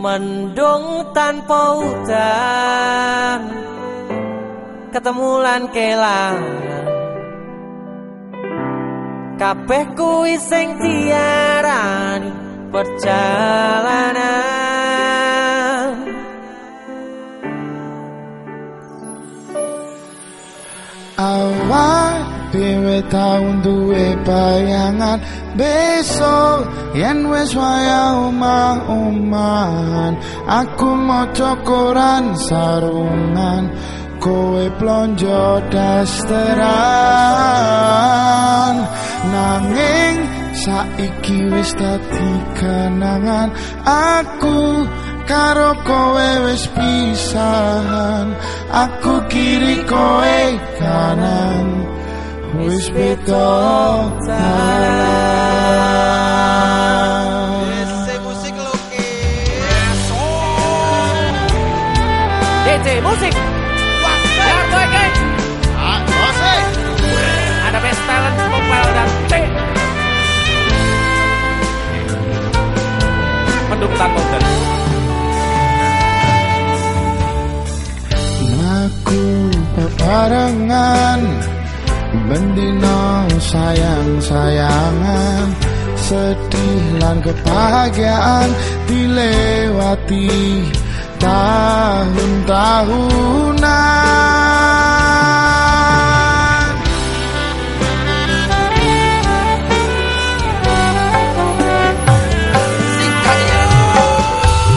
Mendung tanpa hujan. Ketemu lan kelangan Kabeh kuwi sing diarani perjalanan dhewe tau duwe bayangan. Besok yen wis waya omah-omahan aku maca koran sarungan. Kowe plonjo dasteran. Nanging saiki wis dadi kenangan. Aku karo kowe wis pisahan. Aku kiri kowe kanan wis beda musik musik. Biar gue geng Ada best talent dan T. Mendung tanpa dari Aku bebarengan Bendino sayang-sayangan Sedih lan kebahagiaan Dilewati tahun-tahunan.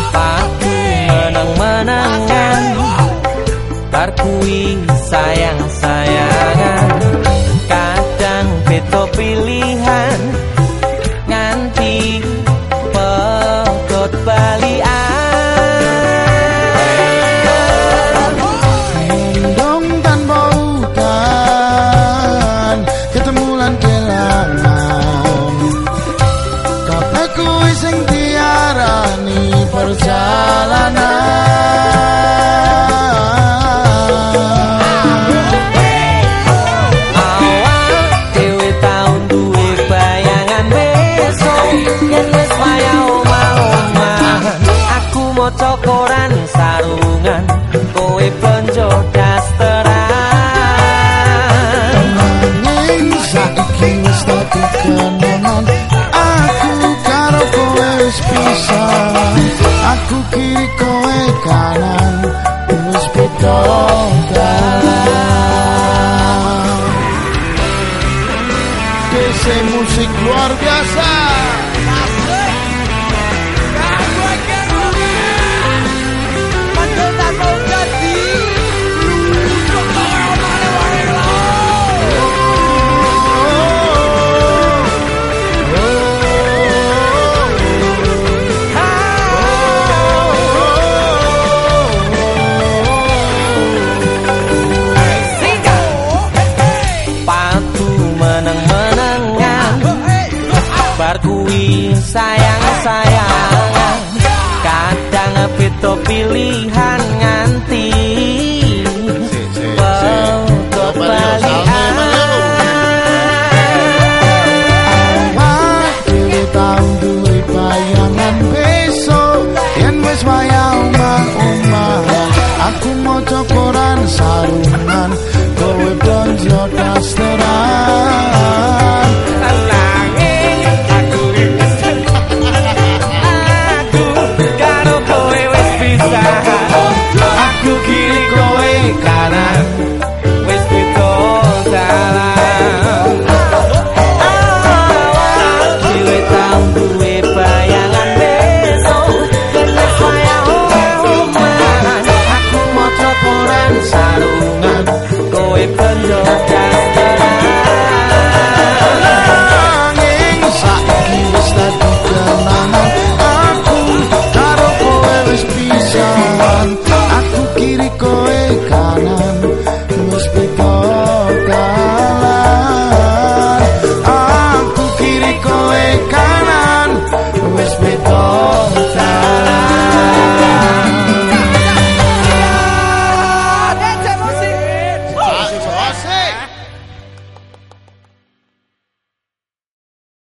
Aku menang-menangan Bar kui sayang-sayangan itu pilihan Kukiriko ekanan Tulus pitokan Dese musik luar biasa sayang sayang. Kadang pitu pilihan nganti. koran sarungan koe penjokan